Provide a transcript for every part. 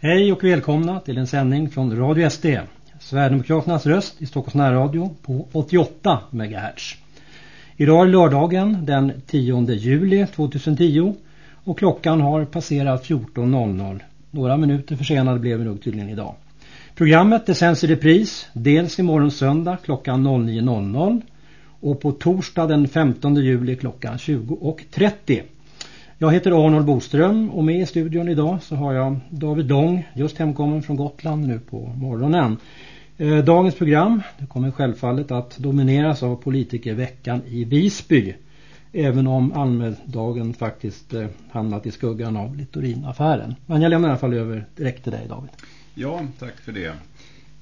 Hej och välkomna till en sändning från Radio SD, Sverigedemokraternas röst i Stockholms närradio på 88 MHz. Idag är lördagen den 10 juli 2010 och klockan har passerat 14.00. Några minuter försenade blev vi nog tydligen idag. Programmet det sänds i repris dels imorgon söndag klockan 09.00 och på torsdag den 15 juli klockan 20.30. Jag heter Arnold Boström och med i studion idag så har jag David Dong, just hemkommen från Gotland nu på morgonen. Eh, dagens program det kommer självfallet att domineras av politikerveckan i Visby. Även om Almedagen faktiskt eh, hamnat i skuggan av Littorin-affären. Men jag lämnar i alla fall över direkt till dig David. Ja, tack för det.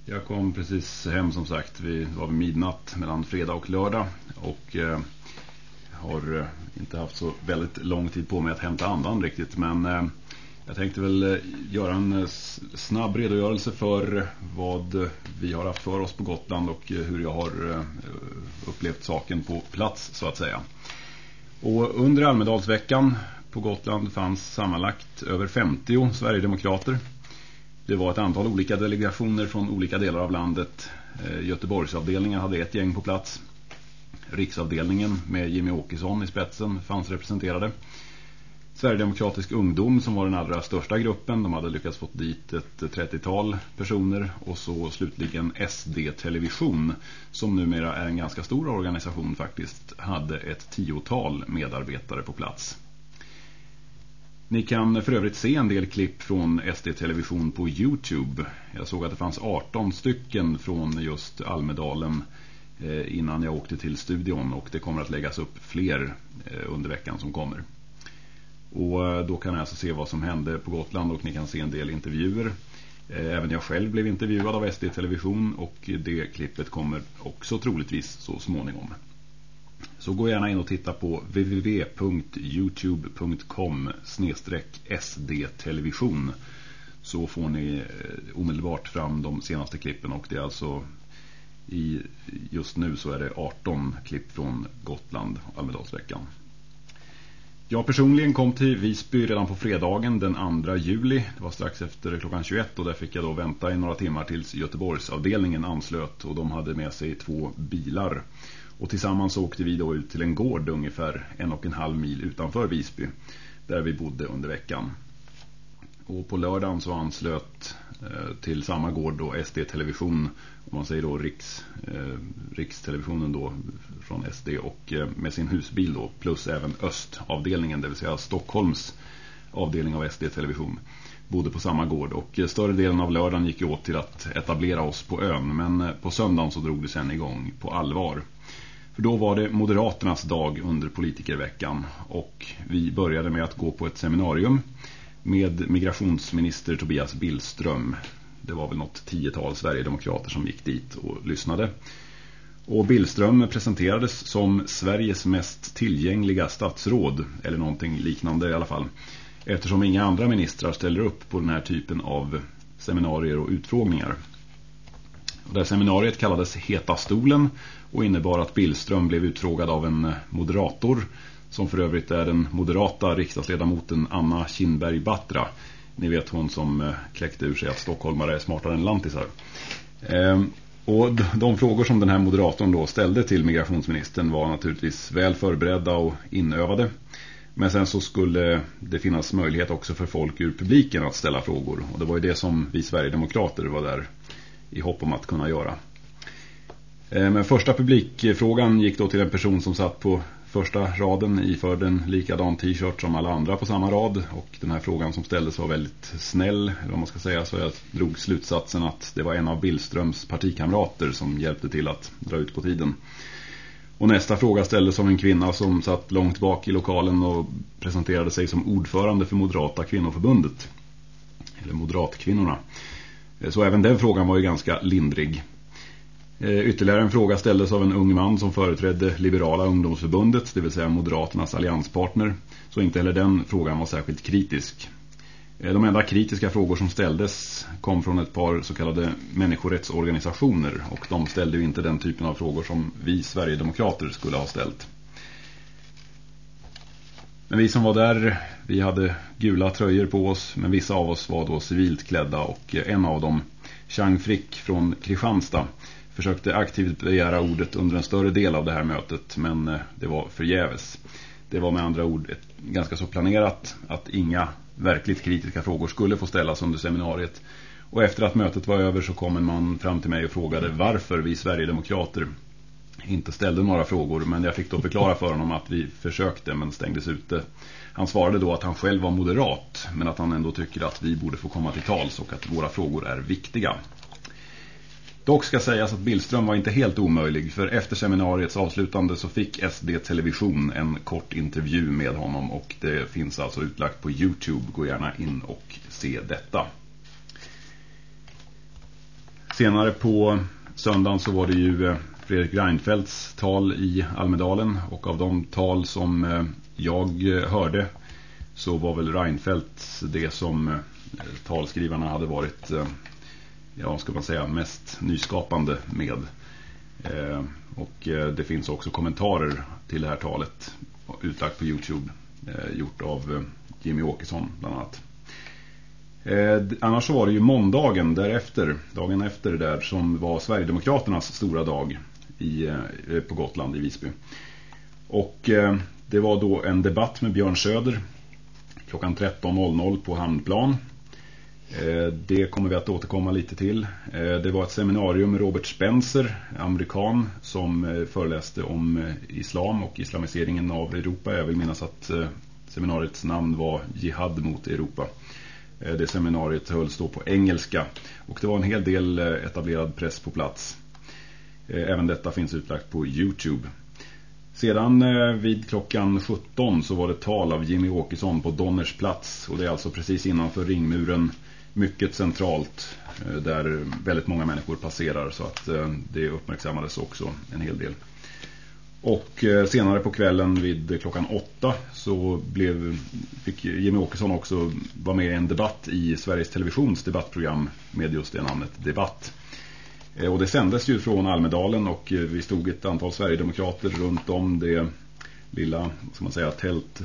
Jag kom precis hem som sagt. Vi var vid midnatt mellan fredag och lördag. Och eh, har eh, inte haft så väldigt lång tid på mig att hämta andan riktigt. Men eh, jag tänkte väl eh, göra en snabb redogörelse för vad vi har haft för oss på Gotland och hur jag har upplevt saken på plats så att säga. Och under Almedalsveckan på Gotland fanns sammanlagt över 50 Sverigedemokrater. Det var ett antal olika delegationer från olika delar av landet. Göteborgsavdelningen hade ett gäng på plats. Riksavdelningen med Jimmy Åkesson i spetsen fanns representerade. Sverigedemokratisk ungdom som var den allra största gruppen. De hade lyckats få dit ett 30-tal personer. Och så slutligen SD-television som numera är en ganska stor organisation faktiskt. Hade ett tiotal medarbetare på plats. Ni kan för övrigt se en del klipp från SD-television på Youtube. Jag såg att det fanns 18 stycken från just Almedalen Eh, innan jag åkte till studion och det kommer att läggas upp fler eh, under veckan som kommer. Och eh, då kan ni alltså se vad som hände på Gotland och ni kan se en del intervjuer. Även jag själv blev intervjuad av SD Television och det klippet kommer också troligtvis så småningom. Så gå gärna in och titta på www.youtube.com sd-television så får ni omedelbart fram de senaste klippen och det är alltså i, just nu så är det 18 klipp från Gotland, Almedalsveckan. Jag personligen kom till Visby redan på fredagen den 2 juli. Det var strax efter klockan 21 och där fick jag då vänta i några timmar tills Göteborgsavdelningen anslöt och de hade med sig två bilar. Och tillsammans åkte vi då ut till en gård ungefär en och en halv mil utanför Visby där vi bodde under veckan. Och på lördagen så anslöt Eh, till samma gård då SD Television, om man säger då Riks, eh, Rikstelevisionen då från SD och eh, med sin husbil då plus även östavdelningen, det vill säga Stockholms avdelning av SD Television bodde på samma gård. Och eh, större delen av lördagen gick åt till att etablera oss på ön. Men eh, på söndagen så drog det sen igång på allvar. För då var det Moderaternas dag under politikerveckan. Och vi började med att gå på ett seminarium med migrationsminister Tobias Billström. Det var väl något tiotal Sverigedemokrater som gick dit och lyssnade. Och Billström presenterades som Sveriges mest tillgängliga statsråd, eller någonting liknande i alla fall. Eftersom inga andra ministrar ställer upp på den här typen av seminarier och utfrågningar. Och det här seminariet kallades Heta stolen och innebar att Billström blev utfrågad av en moderator som för övrigt är den moderata riksdagsledamoten Anna Kinberg Batra. Ni vet hon som eh, kläckte ur sig att stockholmare är smartare än lantisar. Ehm, och de frågor som den här moderatorn då ställde till migrationsministern var naturligtvis väl förberedda och inövade. Men sen så skulle det finnas möjlighet också för folk ur publiken att ställa frågor. Och det var ju det som vi Sverigedemokrater var där i hopp om att kunna göra. Ehm, men första publikfrågan gick då till en person som satt på första raden iförd en likadan t-shirt som alla andra på samma rad och den här frågan som ställdes var väldigt snäll eller vad man ska säga så jag drog slutsatsen att det var en av Billströms partikamrater som hjälpte till att dra ut på tiden. Och nästa fråga ställdes av en kvinna som satt långt bak i lokalen och presenterade sig som ordförande för Moderata kvinnoförbundet. Eller Moderatkvinnorna. Så även den frågan var ju ganska lindrig. Eh, ytterligare en fråga ställdes av en ung man som företrädde Liberala ungdomsförbundet, det vill säga Moderaternas allianspartner. Så inte heller den frågan var särskilt kritisk. Eh, de enda kritiska frågor som ställdes kom från ett par så kallade människorättsorganisationer och de ställde ju inte den typen av frågor som vi Sverigedemokrater skulle ha ställt. Men vi som var där, vi hade gula tröjor på oss men vissa av oss var då civilt klädda och eh, en av dem, Chang Frick från Kristianstad, försökte aktivt begära ordet under en större del av det här mötet men eh, det var förgäves. Det var med andra ord ett, ganska så planerat att inga verkligt kritiska frågor skulle få ställas under seminariet. Och efter att mötet var över så kom en man fram till mig och frågade varför vi Sverigedemokrater inte ställde några frågor men jag fick då förklara för honom att vi försökte men stängdes ute. Han svarade då att han själv var moderat men att han ändå tycker att vi borde få komma till tals och att våra frågor är viktiga. Dock ska sägas att Billström var inte helt omöjlig för efter seminariets avslutande så fick SD Television en kort intervju med honom och det finns alltså utlagt på Youtube. Gå gärna in och se detta. Senare på söndagen så var det ju eh, Fredrik Reinfeldts tal i Almedalen och av de tal som eh, jag eh, hörde så var väl Reinfeldt det som talskrivarna hade varit ja, ska man säga, mest nyskapande med. Eh, och eh, det finns också kommentarer till det här talet utlagt på Youtube eh, gjort av eh, Jimmy Åkesson bland annat. Eh, annars så var det ju måndagen därefter, dagen efter där som var Sverigedemokraternas stora dag i, eh, på Gotland i Visby. Och eh, det var då en debatt med Björn Söder klockan 13.00 på Hamnplan Eh, det kommer vi att återkomma lite till. Eh, det var ett seminarium med Robert Spencer, amerikan, som eh, föreläste om islam och islamiseringen av Europa. Jag vill minnas att seminariets namn var Jihad mot Europa. Det seminariet hölls då på engelska och det var en hel del etablerad press på plats. Även detta finns utlagt på Youtube. Sedan vid klockan 17 så var det tal av Jimmy Åkesson på Donners plats och det är alltså precis innanför ringmuren mycket centralt eh, där väldigt många människor passerar så att eh, det uppmärksammades också en hel del. Och eh, senare på kvällen vid klockan åtta så blev, fick Jimmy Åkesson också vara med i en debatt i Sveriges Televisions debattprogram med just det namnet Debatt. Och det sändes ju från Almedalen och vi stod ett antal Sverigedemokrater runt om det lilla, ska man säga, tält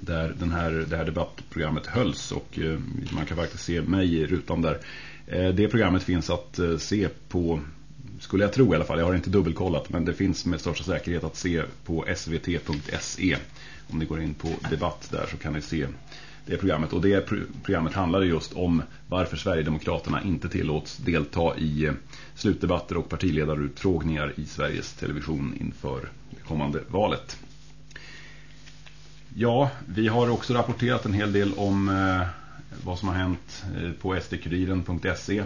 där den här, det här debattprogrammet hölls och eh, man kan faktiskt se mig i rutan där. Eh, det programmet finns att eh, se på, skulle jag tro i alla fall, jag har inte dubbelkollat men det finns med största säkerhet att se på svt.se. Om ni går in på debatt där så kan ni se det programmet. Och det programmet handlade just om varför Sverigedemokraterna inte tillåts delta i slutdebatter och partiledarutfrågningar i Sveriges Television inför det kommande valet. Ja, vi har också rapporterat en hel del om eh, vad som har hänt eh, på sdkuriren.se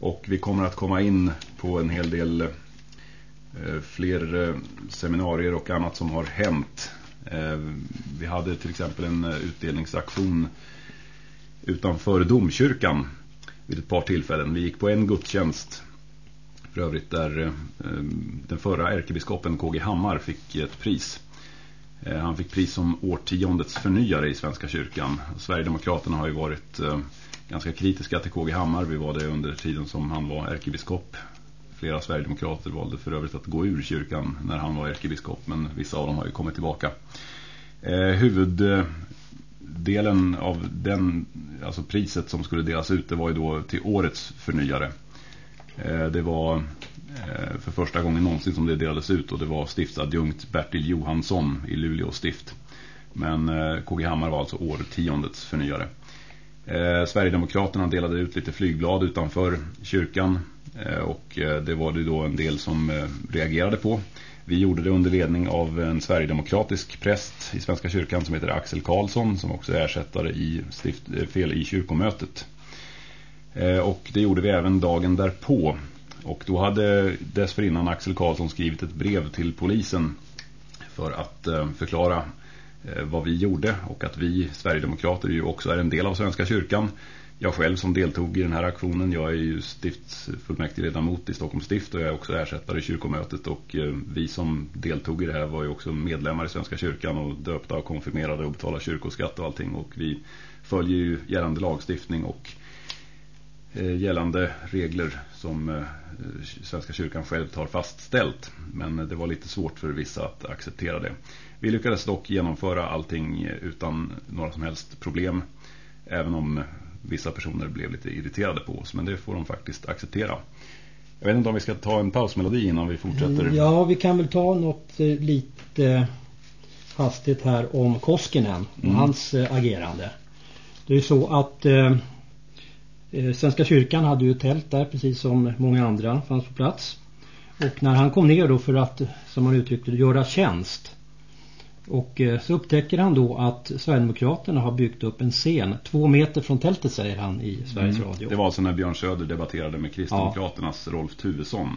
och vi kommer att komma in på en hel del eh, fler eh, seminarier och annat som har hänt. Eh, vi hade till exempel en eh, utdelningsaktion utanför domkyrkan vid ett par tillfällen. Vi gick på en gudstjänst för övrigt där eh, eh, den förra ärkebiskopen KG Hammar fick ett pris. Eh, han fick pris som årtiondets förnyare i Svenska kyrkan. Sverigedemokraterna har ju varit eh, ganska kritiska till KG Hammar. Vi var det under tiden som han var ärkebiskop. Flera Sverigedemokrater valde för övrigt att gå ur kyrkan när han var ärkebiskop. Men vissa av dem har ju kommit tillbaka. Eh, huvuddelen av den, alltså priset som skulle delas ut det var ju då till årets förnyare. det var Eh, för första gången någonsin som det delades ut och det var stiftsadjunkt Bertil Johansson i Luleå stift. Men eh, KG Hammar var alltså årtiondets förnyare. Eh, Sverigedemokraterna delade ut lite flygblad utanför kyrkan eh, och det var det då en del som reagerade på. Vi gjorde det under ledning av en sverigedemokratisk präst i Svenska kyrkan som heter Axel Karlsson som också är ersättare i, stift, fel i kyrkomötet. Och det gjorde vi även dagen därpå och då hade dessförinnan Axel Karlsson skrivit ett brev till polisen för att eh, förklara eh, vad vi gjorde. Och att vi Sverigedemokrater ju också är en del av Svenska kyrkan. Jag själv som deltog i den här aktionen, jag är ju stiftsfullmäktigeledamot i Stockholms stift och jag är också ersättare i kyrkomötet. Och eh, vi som deltog i det här var ju också medlemmar i Svenska kyrkan och döpta och konfirmerade och betalade kyrkoskatt och allting. Och vi följer ju gällande lagstiftning och gällande regler som eh, Svenska kyrkan själv har fastställt. Men det var lite svårt för vissa att acceptera det. Vi lyckades dock genomföra allting utan några som helst problem. Även om vissa personer blev lite irriterade på oss. Men det får de faktiskt acceptera. Jag vet inte om vi ska ta en pausmelodi innan vi fortsätter. Ja, vi kan väl ta något lite hastigt här om Koskinen och mm. hans agerande. Det är ju så att eh, eh, Svenska kyrkan hade ju tält där precis som många andra fanns på plats. Och när han kom ner då för att, som man uttryckte göra tjänst. Och eh, så upptäcker han då att Sverigedemokraterna har byggt upp en scen två meter från tältet säger han i Sveriges mm. Radio. Det var alltså när Björn Söder debatterade med Kristdemokraternas ja. Rolf Tuvesson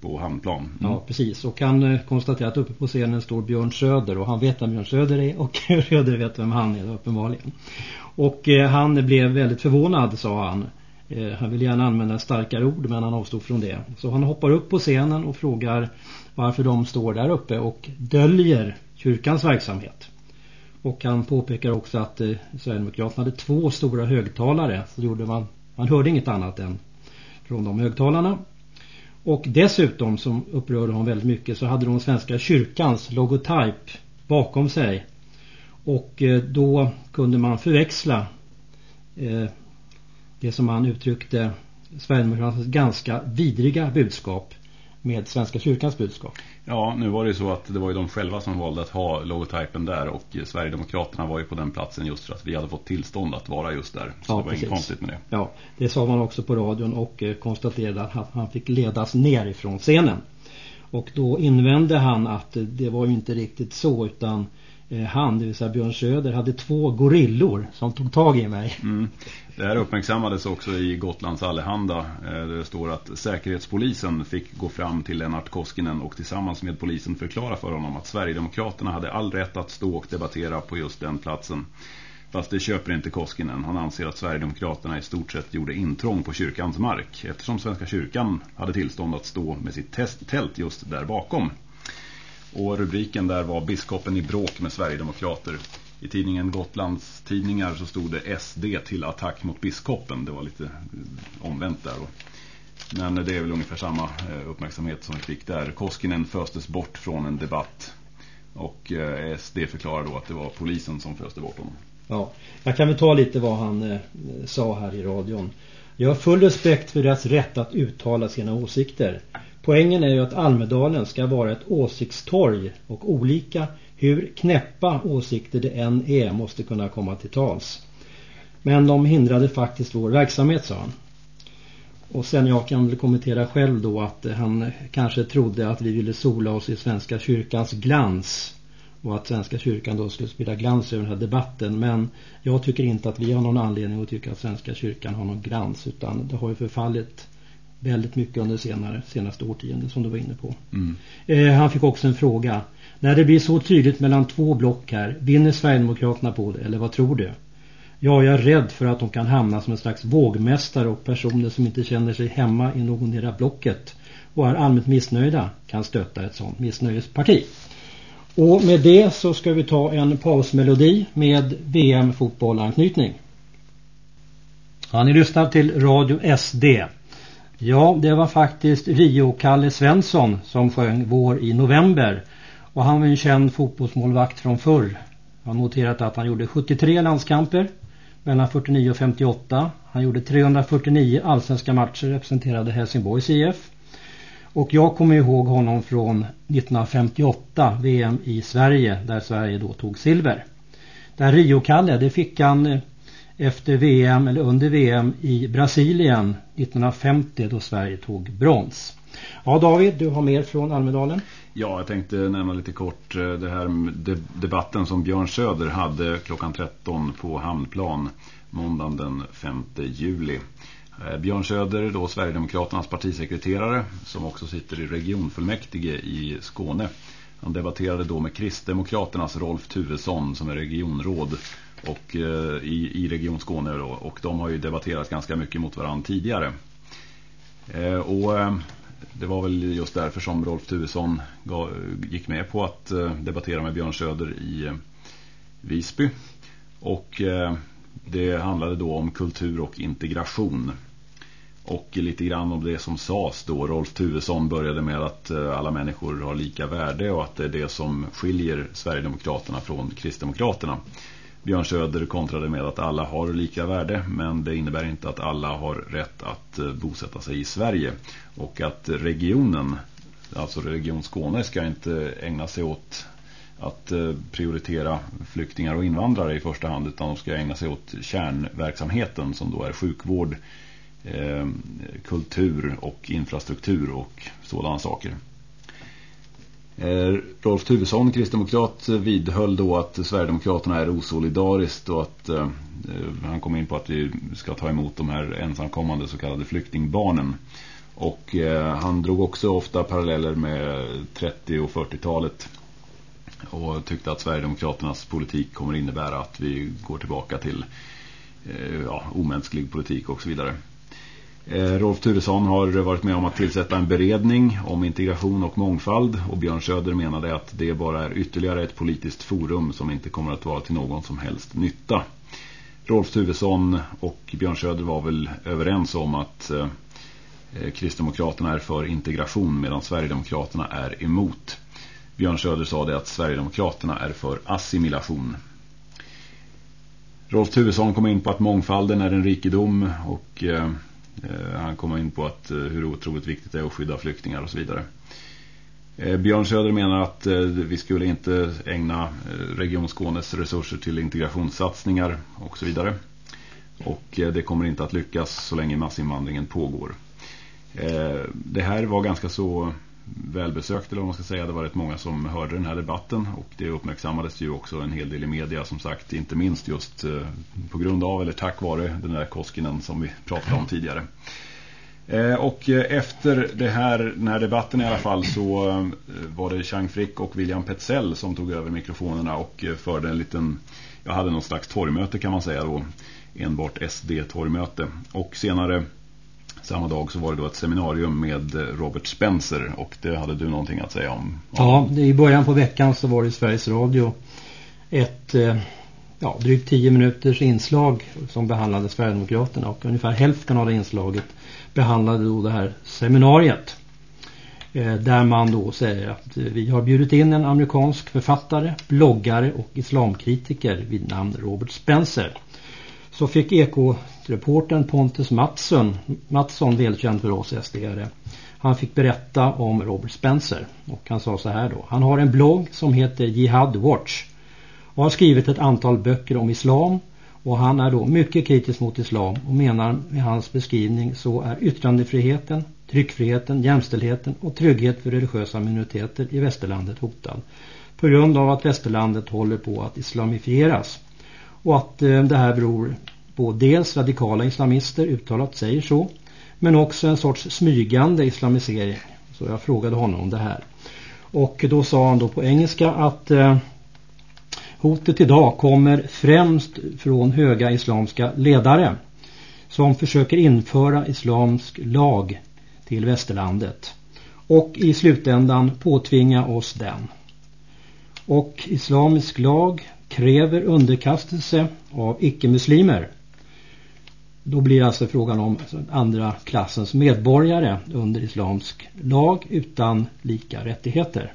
på Hamnplan. Mm. Ja, precis. Och han eh, konstaterar att uppe på scenen står Björn Söder och han vet vem Björn Söder är och Söder vet vem han är uppenbarligen. Och eh, han blev väldigt förvånad sa han. Eh, han vill gärna använda starkare ord men han avstod från det. Så han hoppar upp på scenen och frågar varför de står där uppe och döljer kyrkans verksamhet. Och han påpekar också att eh, Sverigedemokraterna hade två stora högtalare. Så gjorde man, man hörde inget annat än från de högtalarna. Och dessutom, som upprörde honom väldigt mycket, så hade de svenska kyrkans logotyp bakom sig. Och eh, då kunde man förväxla eh, det som han uttryckte Sverigedemokraternas ganska vidriga budskap med Svenska kyrkans budskap. Ja, nu var det ju så att det var ju de själva som valde att ha logotypen där och Sverigedemokraterna var ju på den platsen just för att vi hade fått tillstånd att vara just där. Så ja, det var precis. inget konstigt med det. Ja, det sa man också på radion och eh, konstaterade att han fick ledas ner ifrån scenen. Och då invände han att det var ju inte riktigt så utan Eh, Eh, han, det vill säga Björn Söder, hade två gorillor som tog tag i mig. Mm. Det här uppmärksammades också i Gotlands Allehanda. Eh, det står att säkerhetspolisen fick gå fram till Lennart Koskinen och tillsammans med polisen förklara för honom att Sverigedemokraterna hade all rätt att stå och debattera på just den platsen. Fast det köper inte Koskinen. Han anser att Sverigedemokraterna i stort sett gjorde intrång på kyrkans mark eftersom Svenska kyrkan hade tillstånd att stå med sitt tält just där bakom. Och rubriken där var Biskopen i bråk med Sverigedemokrater. I tidningen Gotlands tidningar så stod det SD till attack mot biskopen. Det var lite eh, omvänt där. Men det är väl ungefär samma eh, uppmärksamhet som vi fick där. Koskinen föstes bort från en debatt. Och eh, SD förklarar då att det var polisen som föste bort honom. Ja, jag kan väl ta lite vad han eh, sa här i radion. Jag har full respekt för deras rätt att uttala sina åsikter. Poängen är ju att Almedalen ska vara ett åsiktstorg och olika, hur knäppa åsikter det än är, måste kunna komma till tals. Men de hindrade faktiskt vår verksamhet, sa han. Och sen jag kan väl kommentera själv då att han kanske trodde att vi ville sola oss i Svenska kyrkans glans och att Svenska kyrkan då skulle spela glans över den här debatten. Men jag tycker inte att vi har någon anledning att tycka att Svenska kyrkan har någon glans utan det har ju förfallit väldigt mycket under senare, senaste årtiondet som du var inne på. Mm. Eh, han fick också en fråga. När det blir så tydligt mellan två block här, vinner Sverigedemokraterna på det eller vad tror du? Ja, jag är rädd för att de kan hamna som en slags vågmästare och personer som inte känner sig hemma i någon del blocket och är allmänt missnöjda kan stötta ett sådant missnöjesparti. Och med det så ska vi ta en pausmelodi med VM-fotbollanknytning. Ja, ni lyssnar till Radio SD. Ja, det var faktiskt Rio-Kalle Svensson som sjöng Vår i november. Och han var en känd fotbollsmålvakt från förr. Jag har noterat att han gjorde 73 landskamper mellan 49 och 58. Han gjorde 349 allsvenska matcher representerade Helsingborgs IF. Och jag kommer ihåg honom från 1958 VM i Sverige där Sverige då tog silver. Där Rio-Kalle, det fick han eh, efter VM eller under VM i Brasilien 1950 då Sverige tog brons. Ja David, du har mer från Almedalen? Ja, jag tänkte nämna lite kort eh, det här debatten som Björn Söder hade klockan 13 på Hamnplan måndagen den 5 juli. Eh, Björn Söder, då Sverigedemokraternas partisekreterare som också sitter i regionfullmäktige i Skåne. Han debatterade då med Kristdemokraternas Rolf Tuvesson som är regionråd och, eh, i, i Region Skåne då, och de har ju debatterat ganska mycket mot varandra tidigare. Eh, och eh, det var väl just därför som Rolf Tuvesson gick med på att debattera med Björn Söder i Visby. Och det handlade då om kultur och integration. Och lite grann om det som sades då. Rolf Tuvesson började med att alla människor har lika värde och att det är det som skiljer Sverigedemokraterna från Kristdemokraterna. Björn Söder kontrade med att alla har lika värde men det innebär inte att alla har rätt att eh, bosätta sig i Sverige. Och att regionen, alltså Region Skåne, ska inte ägna sig åt att eh, prioritera flyktingar och invandrare i första hand utan de ska ägna sig åt kärnverksamheten som då är sjukvård, eh, kultur och infrastruktur och sådana saker. Eh, Rolf Tuvesson, kristdemokrat, vidhöll då att Sverigedemokraterna är osolidariskt och att eh, eh, han kom in på att vi ska ta emot de här ensamkommande så kallade flyktingbarnen. Och eh, han drog också ofta paralleller med 30- och 40-talet och tyckte att Sverigedemokraternas politik kommer innebära att vi går tillbaka till eh, ja, omänsklig politik och så vidare. Eh, Rolf Turesson har varit med om att tillsätta en beredning om integration och mångfald och Björn Söder menade att det bara är ytterligare ett politiskt forum som inte kommer att vara till någon som helst nytta. Rolf Tuvesson och Björn Söder var väl överens om att eh, eh, Kristdemokraterna är för integration medan Sverigedemokraterna är emot. Björn Söder sa det att Sverigedemokraterna är för assimilation. Rolf Tuvesson kom in på att mångfalden är en rikedom och Eh, Eh, han kommer in på att, eh, hur otroligt viktigt det är att skydda flyktingar och så vidare. Eh, Björn Söder menar att vi skulle inte ägna Region Skånes resurser till integrationssatsningar och så vidare. Och det kommer inte att lyckas så länge massinvandringen pågår. Det här var ganska så välbesökt eller vad man ska säga. Det var rätt många som hörde den här debatten och det uppmärksammades ju också en hel del i media som sagt. Inte minst just eh, på grund av eller tack vare den där Koskinen som vi pratade om tidigare. Eh, och eh, efter det här, den här debatten i alla fall så var det Chang Frick och William Petzell som tog över mikrofonerna och förde en liten, jag hade någon slags torgmöte kan man säga då, enbart SD-torgmöte. Och senare samma dag så var det då ett seminarium med Robert Spencer. Och det hade du någonting att säga om? Ja, i början på veckan så var det i Sveriges Radio ett eh, ja, drygt tio minuters inslag som behandlade Sverigedemokraterna. Och ungefär hälften av det inslaget behandlade då det här seminariet. Eh, där man då säger att eh, vi har bjudit in en amerikansk författare, bloggare och islamkritiker vid namn Robert Spencer så fick ekoreporten Pontus Mattsson, Mattsson välkänd för oss SDR. Han fick berätta om Robert Spencer. Och han sa så här då. Han har en blogg som heter Jihad Watch. Och har skrivit ett antal böcker om islam. Och han är då mycket kritisk mot islam och menar med hans beskrivning så är yttrandefriheten, tryckfriheten, jämställdheten och trygghet för religiösa minoriteter i västerlandet hotad. På grund av att västerlandet håller på att islamifieras och att eh, det här beror på dels radikala islamister uttalat säger så men också en sorts smygande islamisering. Så jag frågade honom om det här. Och då sa han då på engelska att eh, hotet idag kommer främst från höga islamska ledare som försöker införa islamsk lag till västerlandet och i slutändan påtvinga oss den. Och islamisk lag kräver underkastelse av icke-muslimer. Då blir alltså frågan om andra klassens medborgare under islamsk lag utan lika rättigheter.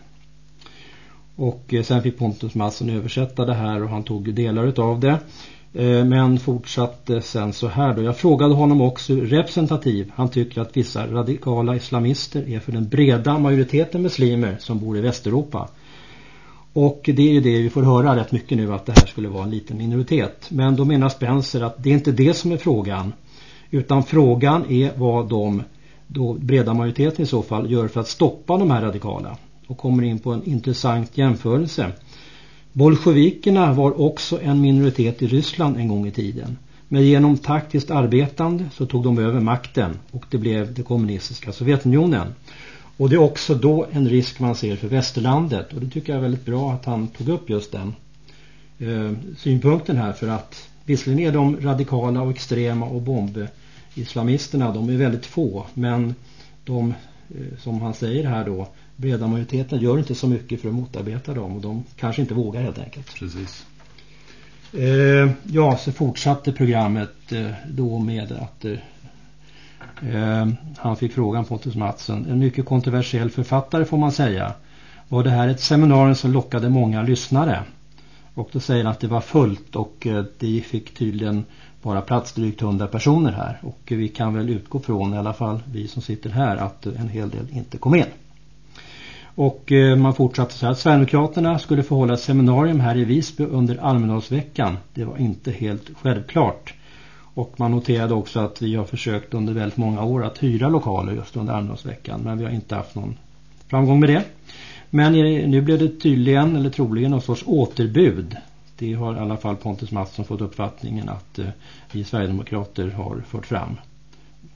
Och eh, sen fick Pontus Mattsson översätta det här och han tog delar av det. Eh, men fortsatte sen så här då. Jag frågade honom också representativ. Han tycker att vissa radikala islamister är för den breda majoriteten muslimer som bor i Västeuropa. Och det är ju det vi får höra rätt mycket nu att det här skulle vara en liten minoritet. Men då menar Spencer att det är inte det som är frågan. Utan frågan är vad de då breda majoriteten i så fall gör för att stoppa de här radikala. Och kommer in på en intressant jämförelse. Bolsjevikerna var också en minoritet i Ryssland en gång i tiden. Men genom taktiskt arbetande så tog de över makten och det blev det kommunistiska Sovjetunionen. Och det är också då en risk man ser för västerlandet. Och det tycker jag är väldigt bra att han tog upp just den eh, synpunkten här. För att visserligen är de radikala och extrema och bombislamisterna, de är väldigt få. Men de, eh, som han säger här då, breda majoriteten gör inte så mycket för att motarbeta dem. Och de kanske inte vågar helt enkelt. Precis. Eh, ja, så fortsatte programmet eh, då med att eh, Eh, han fick frågan Pontus Mattsson. En mycket kontroversiell författare får man säga. Var det här ett seminarium som lockade många lyssnare? Och då säger han att det var fullt och eh, det fick tydligen bara plats drygt 100 personer här. Och vi kan väl utgå från, i alla fall vi som sitter här, att en hel del inte kom in. Och eh, man fortsatte så här. Sverigedemokraterna skulle få hålla ett seminarium här i Visby under Almedalsveckan. Det var inte helt självklart. Och man noterade också att vi har försökt under väldigt många år att hyra lokaler just under Almedalsveckan. Men vi har inte haft någon framgång med det. Men nu blev det tydligen, eller troligen, någon sorts återbud. Det har i alla fall Pontus Mattsson fått uppfattningen att eh, vi Sverigedemokrater har fört fram.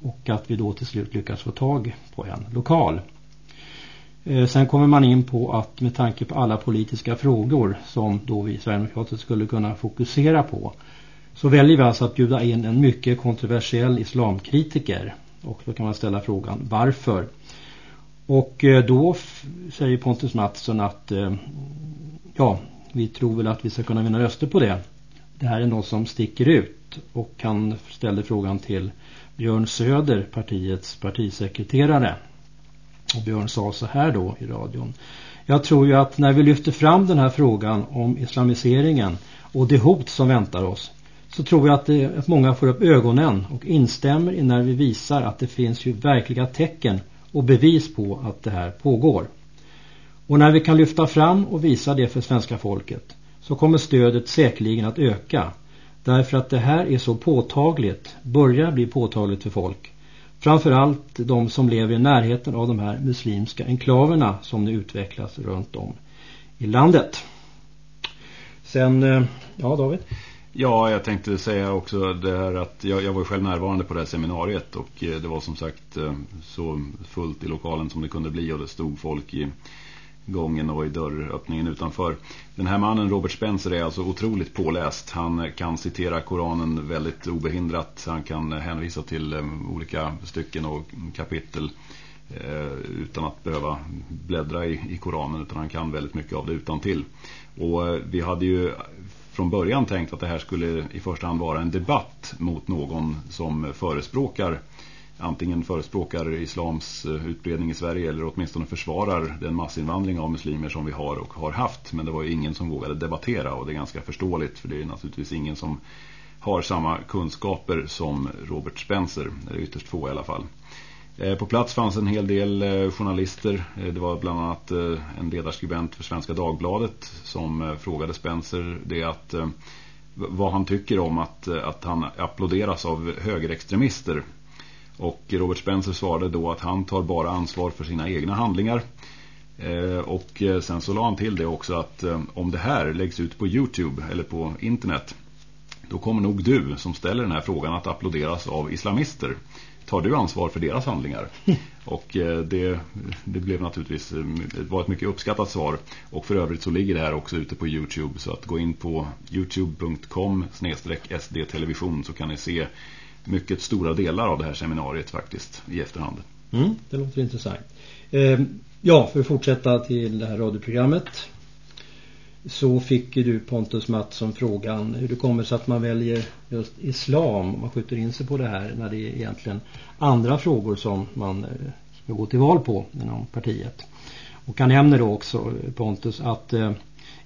Och att vi då till slut lyckas få tag på en lokal. Eh, sen kommer man in på att med tanke på alla politiska frågor som då vi Sverigedemokrater skulle kunna fokusera på så väljer vi alltså att bjuda in en mycket kontroversiell islamkritiker. Och då kan man ställa frågan varför? Och eh, då säger Pontus Mattsson att eh, ja, vi tror väl att vi ska kunna vinna röster på det. Det här är något som sticker ut. Och han ställde frågan till Björn Söder, partiets partisekreterare. Och Björn sa så här då i radion. Jag tror ju att när vi lyfter fram den här frågan om islamiseringen och det hot som väntar oss så tror jag att, det, att många får upp ögonen och instämmer i när vi visar att det finns ju verkliga tecken och bevis på att det här pågår. Och när vi kan lyfta fram och visa det för svenska folket så kommer stödet säkerligen att öka. Därför att det här är så påtagligt, börjar bli påtagligt för folk. Framförallt de som lever i närheten av de här muslimska enklaverna som nu utvecklas runt om i landet. Sen, eh, ja David? Ja, jag tänkte säga också det här att jag, jag var själv närvarande på det här seminariet och eh, det var som sagt eh, så fullt i lokalen som det kunde bli och det stod folk i gången och i dörröppningen utanför. Den här mannen, Robert Spencer, är alltså otroligt påläst. Han kan citera Koranen väldigt obehindrat. Han kan hänvisa till eh, olika stycken och kapitel utan att behöva bläddra i, i Koranen utan han kan väldigt mycket av det utan till. Och vi hade ju från början tänkt att det här skulle i första hand vara en debatt mot någon som förespråkar antingen förespråkar islams eh, utbredning i Sverige eller åtminstone försvarar den massinvandring av muslimer som vi har och har haft. Men det var ju ingen som vågade debattera och det är ganska förståeligt för det är naturligtvis ingen som har samma kunskaper som Robert Spencer, eller ytterst få i alla fall. Eh, på plats fanns en hel del eh, journalister. Eh, det var bland annat en ledarskribent för Svenska Dagbladet som frågade Spencer det att vad han tycker om att, att han applåderas av högerextremister. Och Robert Spencer svarade då att han tar bara ansvar för sina egna handlingar. Och sen så la han till det också att om det här läggs ut på Youtube eller på internet då kommer nog du som ställer den här frågan att applåderas av islamister tar du ansvar för deras handlingar? Och eh, det, det blev naturligtvis det eh, var ett mycket uppskattat svar. Och för övrigt så ligger det här också ute på Youtube. Så att gå in på youtube.com sd-television så kan ni se mycket stora delar av det här seminariet faktiskt i efterhand. Mm, det låter intressant. Eh, ja, för att fortsätta till det här radioprogrammet så fick du Pontus Mattsson frågan hur det kommer sig att man väljer just islam och man skjuter in sig på det här när det är egentligen andra frågor som man eh, ska gå till val på inom partiet. Och han nämner då också eh, Pontus att eh,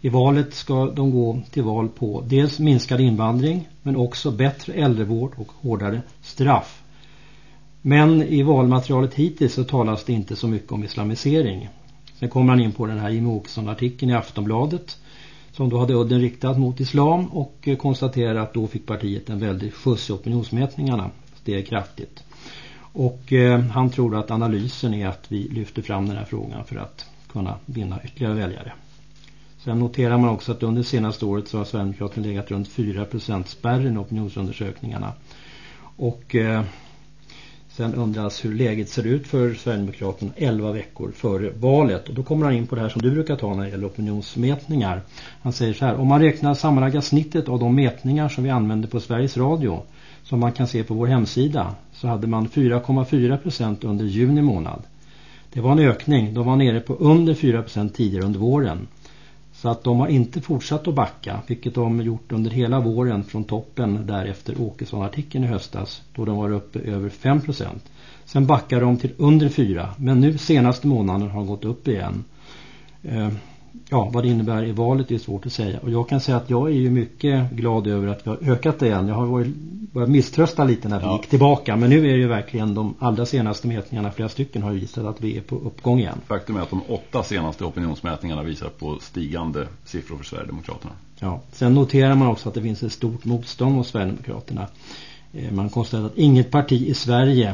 i valet ska de gå till val på dels minskad invandring men också bättre äldrevård och hårdare straff. Men i valmaterialet hittills så talas det inte så mycket om islamisering. Sen kommer han in på den här Jimmie Åkesson-artikeln i Aftonbladet som då hade udden riktad mot islam och eh, konstaterar konstaterade att då fick partiet en väldigt skjuts i opinionsmätningarna. Det är kraftigt. Och eh, han tror att analysen är att vi lyfter fram den här frågan för att kunna vinna ytterligare väljare. Sen noterar man också att under senaste året så har Sverigedemokraterna legat runt 4% spärren i opinionsundersökningarna. Och eh, Sen undras hur läget ser ut för Sverigedemokraterna 11 veckor före valet. Och då kommer han in på det här som du brukar ta när det gäller opinionsmätningar. Han säger så här, om man räknar sammanlagda snittet av de mätningar som vi använder på Sveriges Radio som man kan se på vår hemsida så hade man 4,4% under juni månad. Det var en ökning, de var nere på under 4% tidigare under våren. Så att de har inte fortsatt att backa, vilket de gjort under hela våren från toppen därefter Åkesson-artikeln i höstas, då de var uppe över 5 %. Sen backar de till under 4, men nu senaste månaden har de gått upp igen. Eh, Ja, vad det innebär i valet är svårt att säga. Och jag kan säga att jag är ju mycket glad över att vi har ökat det igen. Jag har varit, börjat misströsta lite när vi ja. gick tillbaka. Men nu är det ju verkligen de allra senaste mätningarna, flera stycken har visat att vi är på uppgång igen. Faktum är att de åtta senaste opinionsmätningarna visar på stigande siffror för Sverigedemokraterna. Ja, sen noterar man också att det finns ett stort motstånd mot Sverigedemokraterna. Eh, man konstaterar att inget parti i Sverige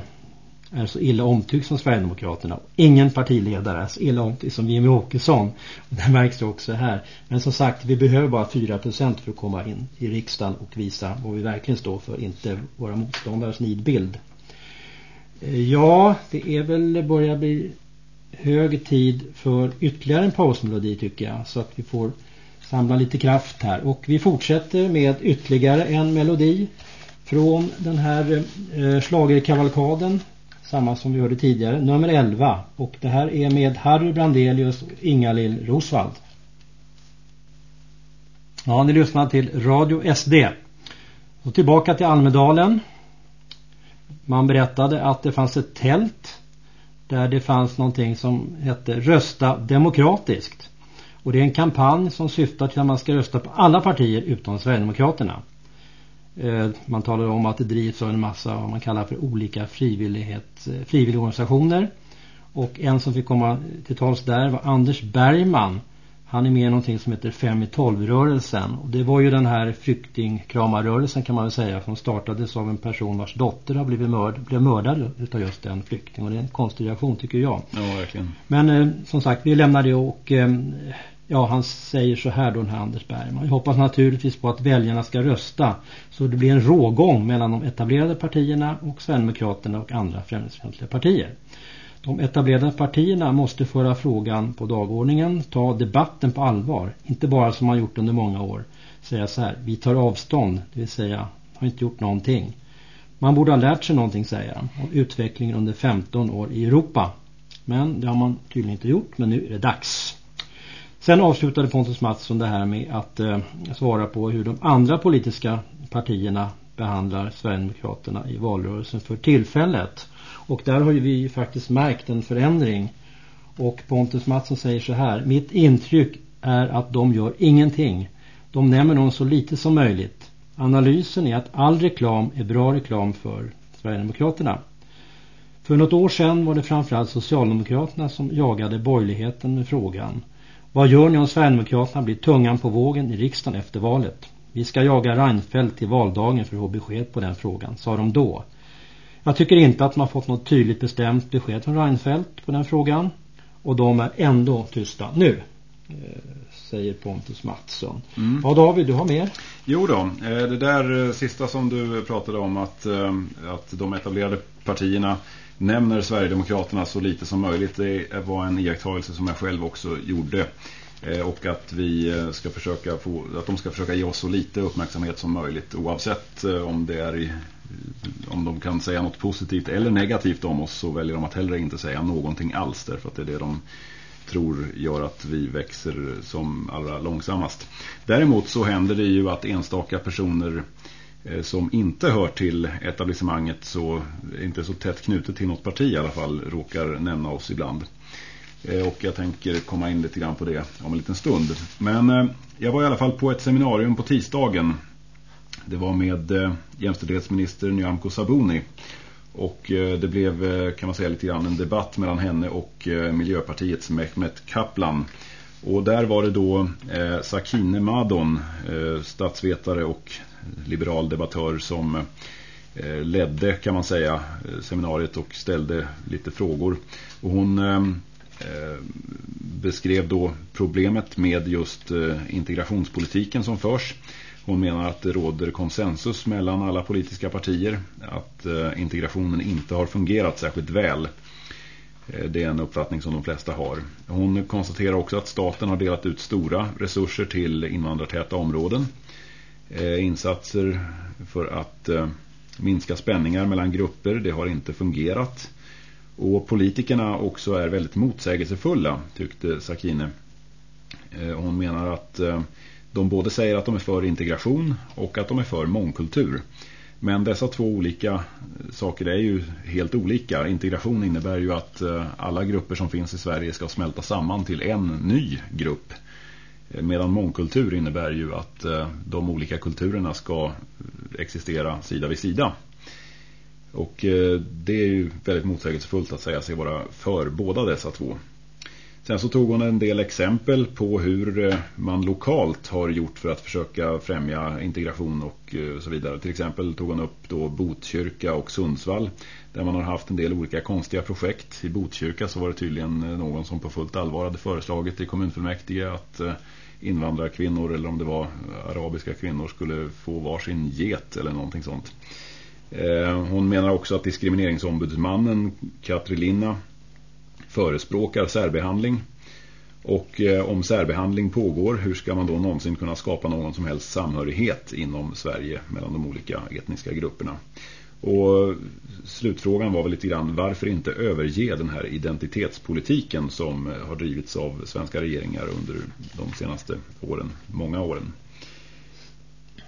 är så illa omtyckt som Sverigedemokraterna. Ingen partiledare är så illa omtyckt som Jimmy Åkesson. Det märks också här. Men som sagt, vi behöver bara 4% för att komma in i riksdagen och visa vad vi verkligen står för. Inte våra motståndares nidbild. Eh, ja, det är väl börjar bli hög tid för ytterligare en pausmelodi tycker jag. Så att vi får samla lite kraft här. Och vi fortsätter med ytterligare en melodi från den här eh, eh slagerkavalkaden samma som vi hörde tidigare, nummer 11. Och det här är med Harry Brandelius och Inga-Lill Rosvald. Ja, ni lyssnar till Radio SD. Och tillbaka till Almedalen. Man berättade att det fanns ett tält där det fanns någonting som hette Rösta demokratiskt. Och det är en kampanj som syftar till att man ska rösta på alla partier utom Sverigedemokraterna. Eh, man talar om att det drivs av en massa vad man kallar för olika frivillighet, eh, frivilligorganisationer. Och en som fick komma till tals där var Anders Bergman. Han är med i någonting som heter 5 i 12-rörelsen. Och det var ju den här flyktingkramarrörelsen kan man väl säga som startades av en person vars dotter har blivit mörd, blev mördad utav just en flykting. Och det är en konstig reaktion tycker jag. Ja, verkligen. Men eh, som sagt, vi lämnar det och eh, Ja, han säger så här då den här Anders Bergman. Jag hoppas naturligtvis på att väljarna ska rösta så det blir en rågång mellan de etablerade partierna och Sverigedemokraterna och andra främlingsfientliga partier. De etablerade partierna måste föra frågan på dagordningen, ta debatten på allvar, inte bara som man gjort under många år. Säga så här, vi tar avstånd, det vill säga har inte gjort någonting. Man borde ha lärt sig någonting, säger han, om utvecklingen under 15 år i Europa. Men det har man tydligen inte gjort, men nu är det dags. Sen avslutade Pontus Mattsson det här med att eh, svara på hur de andra politiska partierna behandlar Sverigedemokraterna i valrörelsen för tillfället. Och där har ju vi faktiskt märkt en förändring. Och Pontus Mattsson säger så här. Mitt intryck är att de gör ingenting. De nämner någon så lite som möjligt. Analysen är att all reklam är bra reklam för Sverigedemokraterna. För något år sedan var det framförallt Socialdemokraterna som jagade borgerligheten med frågan. Vad gör ni om Sverigedemokraterna blir tungan på vågen i riksdagen efter valet? Vi ska jaga Reinfeldt till valdagen för att få besked på den frågan, sa de då. Jag tycker inte att man fått något tydligt bestämt besked från Reinfeldt på den frågan. Och de är ändå tysta nu, eh, säger Pontus Mattsson. Mm. Ja David, du har mer? Jo då, eh, det där eh, sista som du pratade om att, att de etablerade partierna nämner Sverigedemokraterna så lite som möjligt. Det var en iakttagelse som jag själv också gjorde. Eh, och att vi eh, ska försöka få, att de ska försöka ge oss så lite uppmärksamhet som möjligt oavsett eh, om det är i, om de kan säga något positivt eller negativt om oss så väljer de att heller inte säga någonting alls därför att det är det de tror gör att vi växer som allra långsammast. Däremot så händer det ju att enstaka personer Eh, Eh, som inte hör till etablissemanget så inte så tätt knutet till något parti i alla fall råkar nämna oss ibland. Eh, och jag tänker komma in lite grann på det om en liten stund. Men eh, jag var i alla fall på ett seminarium på tisdagen. Det var med jämställdhetsminister Nyamko Sabuni. Och det blev kan man säga lite grann en debatt mellan henne och Miljöpartiets Mehmet Kaplan. Och där var det då eh, Sakine Madon, eh, statsvetare och liberal debattör som eh, ledde kan man säga eh, seminariet och ställde lite frågor. Och hon eh, beskrev då problemet med just integrationspolitiken som förs. Hon menar att det råder konsensus mellan alla politiska partier att integrationen inte har fungerat särskilt väl. Eh, det är en uppfattning som de flesta har. Hon konstaterar också att staten har delat ut stora resurser till invandrartäta områden eh, insatser för att eh, minska spänningar mellan grupper. Det har inte fungerat. Och politikerna också är väldigt motsägelsefulla, tyckte Sakine. Hon menar att de både säger att de är för integration och att de är för mångkultur. Men dessa två olika eh, saker är ju helt olika. Integration innebär ju att eh, alla grupper som finns i Sverige ska smälta samman till en ny grupp. Eh, medan mångkultur innebär ju att de olika kulturerna ska existera sida vid sida. Och det är ju väldigt motsägelsefullt att säga sig vara för båda dessa två. Sen så tog hon en del exempel på hur eh, man lokalt har gjort för att försöka främja integration och eh, så vidare. Till exempel tog hon upp då Botkyrka och Sundsvall där man har haft en del olika konstiga projekt. I Botkyrka så var det tydligen eh, någon som på fullt allvar hade föreslagit i kommunfullmäktige att invandrarkvinnor eller om det var arabiska kvinnor skulle få varsin get eller någonting sånt. Hon menar också att diskrimineringsombudsmannen Katri Linna förespråkar särbehandling. Och eh, om särbehandling pågår, hur ska man då någonsin kunna skapa någon som helst samhörighet inom Sverige mellan de olika etniska grupperna? Och slutfrågan var väl lite grann, varför inte överge den här identitetspolitiken som eh, har drivits av svenska regeringar under de senaste åren, många åren?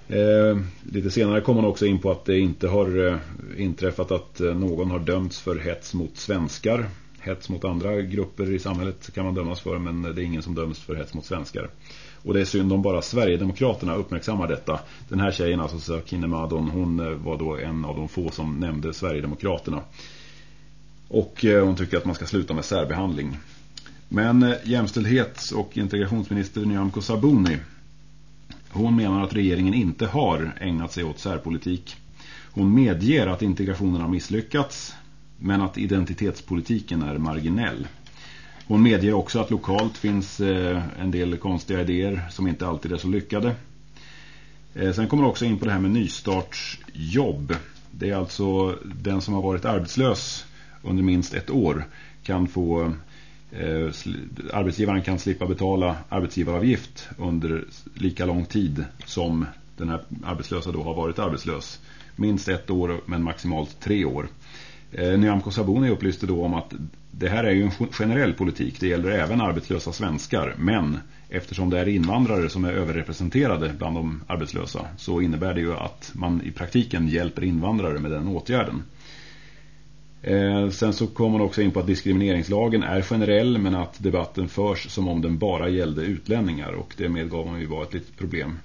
Eh, lite senare kommer man också in på att det inte har eh, inträffat att eh, någon har dömts för hets mot svenskar hets mot andra grupper i samhället kan man dömas för men det är ingen som döms för hets mot svenskar. Och det är synd om bara Sverigedemokraterna uppmärksammar detta. Den här tjejen, alltså Sakine Madon, hon eh, var då en av de få som nämnde Sverigedemokraterna. Och eh, hon tycker att man ska sluta med särbehandling. Men eh, jämställdhets- och integrationsminister Nyamko Sabuni, hon menar att regeringen inte har ägnat sig åt särpolitik. Hon medger att integrationen har misslyckats men att identitetspolitiken är marginell. Hon medger också att lokalt finns eh, en del konstiga idéer som inte alltid är så lyckade. Eh, sen kommer också in på det här med nystartsjobb. Det är alltså den som har varit arbetslös under minst ett år kan få eh, arbetsgivaren kan slippa betala arbetsgivaravgift under lika lång tid som den här arbetslösa då har varit arbetslös. Minst ett år men maximalt tre år. Eh, Nyamko Sabuni upplyste då om att det här är ju en generell politik. Det gäller även arbetslösa svenskar. Men eftersom det är invandrare som är överrepresenterade bland de arbetslösa så innebär det ju att man i praktiken hjälper invandrare med den åtgärden. Eh, sen så kommer man också in på att diskrimineringslagen är generell men att debatten förs som om den bara gällde utlänningar och det medgav man ju var ett litet problem.